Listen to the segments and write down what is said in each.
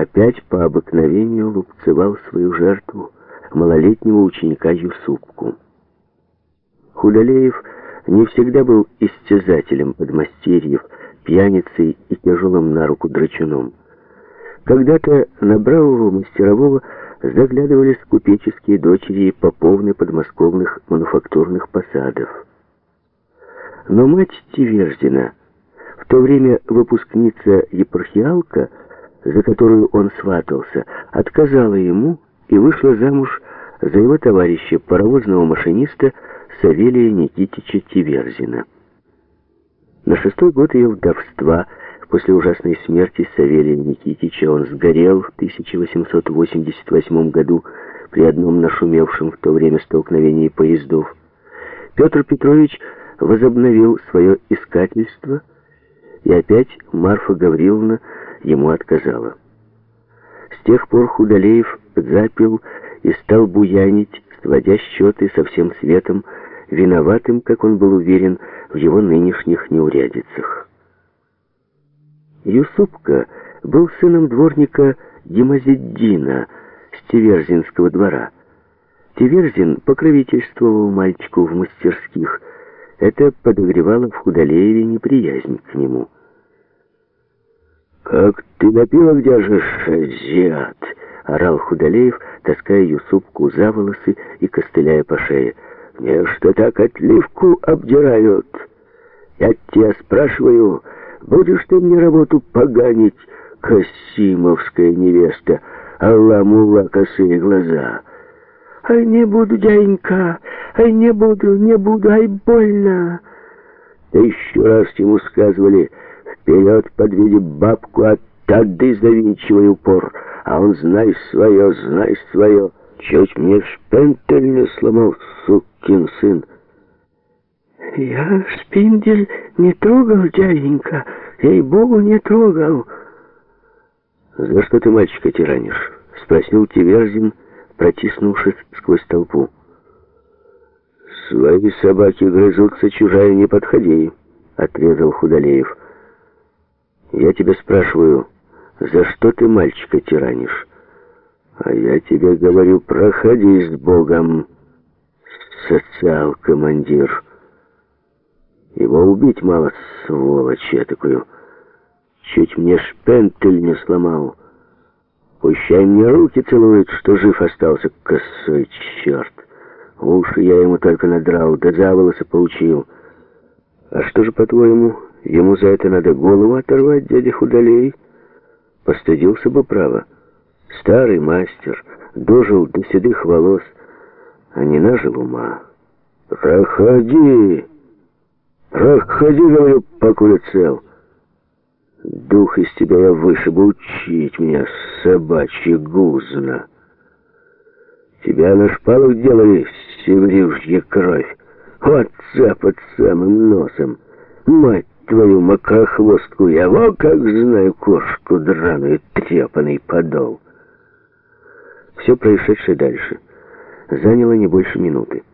опять по обыкновению лупцевал свою жертву, малолетнего ученика Юсупку. Худалеев не всегда был истязателем подмастерьев, пьяницей и тяжелым на руку драчуном. Когда-то на бравого мастерового заглядывались купеческие дочери поповны подмосковных мануфактурных посадов. Но мать Тиверзина, в то время выпускница епархиалка, за которую он сватался, отказала ему и вышла замуж за его товарища, паровозного машиниста Савелия Никитича Тиверзина. На шестой год ее вдовства, после ужасной смерти Савелия Никитича, он сгорел в 1888 году при одном нашумевшем в то время столкновении поездов. Петр Петрович возобновил свое искательство, и опять Марфа Гавриловна ему отказала. С тех пор Худалеев запил и стал буянить, сводя счеты со всем светом, виноватым, как он был уверен, в его нынешних неурядицах. Юсупка был сыном дворника Гимазиддина с Теверзинского двора. Теверзин покровительствовал мальчику в мастерских. Это подогревало в Худалееве неприязнь к нему. «Как ты напила, где же шазиат?» — орал Худалеев, таская Юсупку за волосы и костыляя по шее. «Мне что так отливку обдирают? Я тебя спрашиваю, будешь ты мне работу поганить, Касимовская невеста, Алла-мула косые глаза?» «Ай, не буду, дяденька, ай, не буду, не буду, ай, больно!» Еще раз ему сказывали, вперед подведи бабку, а тады завинчивай упор, а он знай свое, знай свое. Чуть мне шпентель не сломал, сукин сын. Я шпиндель не трогал, дяденька, ей-богу, не трогал. За что ты мальчика тиранишь? Спросил Тиверзин, протиснувшись сквозь толпу. «Свои собаки грызутся, чужая не подходи», — отрезал Худалеев. «Я тебя спрашиваю, за что ты мальчика тиранишь?» А я тебе говорю, проходи с Богом, социал-командир. Его убить мало, сволочь я такую. Чуть мне шпентель не сломал. Пущай мне руки целует, что жив остался, косой черт. Уши я ему только надрал, да за волосы получил. А что же, по-твоему, ему за это надо голову оторвать, дядя Худалей? Постыдился бы, право. Старый мастер, дожил до седых волос, а не нажил ума. «Проходи! Проходи, говорю, покуда цел!» Дух из тебя я вышибу, учить меня, собачье гузно. Тебя на шпалах делали, севрюжья кровь, отца под самым носом. Мать твою макрохвостку, я во как знаю кошку драную, трепанный подол. Все происшедшее дальше заняло не больше минуты.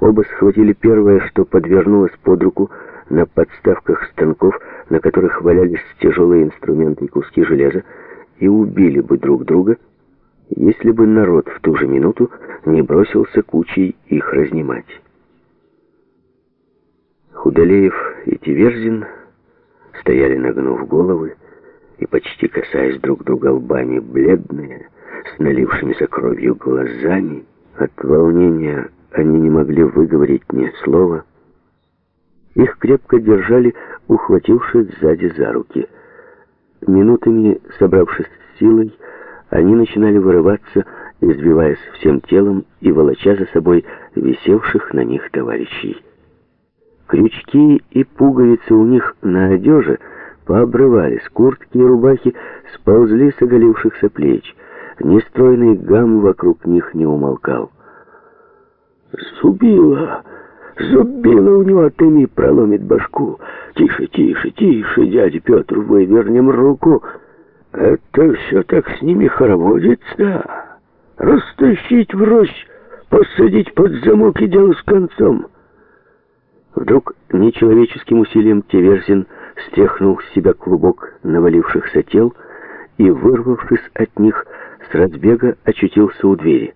Оба схватили первое, что подвернулось под руку на подставках станков, на которых валялись тяжелые инструменты и куски железа, и убили бы друг друга, если бы народ в ту же минуту не бросился кучей их разнимать. Худалеев и Тиверзин стояли нагнув головы и почти касаясь друг друга лбами, бледные, с налившимися кровью глазами. От волнения они не могли выговорить ни слова. Их крепко держали, ухватившись сзади за руки. Минутами, собравшись с силой, они начинали вырываться, избиваясь всем телом и волоча за собой висевших на них товарищей. Крючки и пуговицы у них на одежде пообрывались, куртки и рубахи сползли с оголившихся плеч — Нестройный гам вокруг них не умолкал. «Зубила! Зубила у него, ты не проломит башку! Тише, тише, тише, дядя Петр, вывернем руку! Это все так с ними хороводится! Растащить в рощь, посадить под замок и дело с концом!» Вдруг нечеловеческим усилием Теверзин стряхнул с себя клубок навалившихся тел и, вырвавшись от них, с разбега очутился у двери.